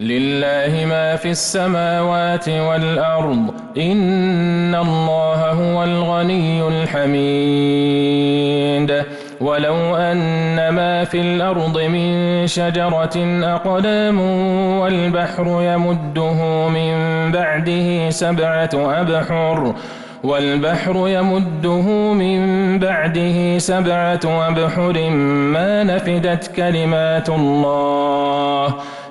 لله ما في السماوات والأرض إن الله هو الغني الحميد. ولو أن ما في الأرض من شجرة أقلام والبحر يمده من بعده سبعة أبحر والبحر يمده من بعده سبعة أبحر ما نفدت كلمات الله.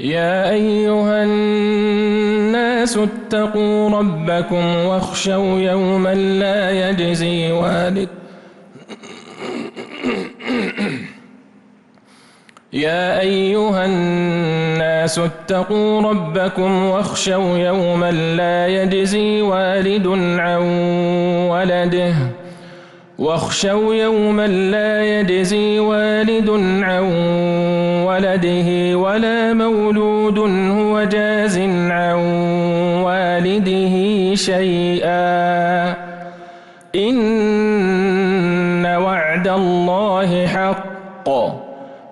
يا أيها الناس اتقوا ربكم واخشوا يوما لا يجزي والد يا أيها الناس اتقوا ربكم واخشوا يوما لا يجزي والد عن ولده واخشوا يوما لا يجزي والد عن ولده ولا مولود هو جاز عن والده شيئا. إن وعد الله حق.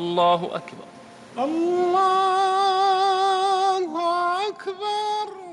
الله أكبر. الله أكبر.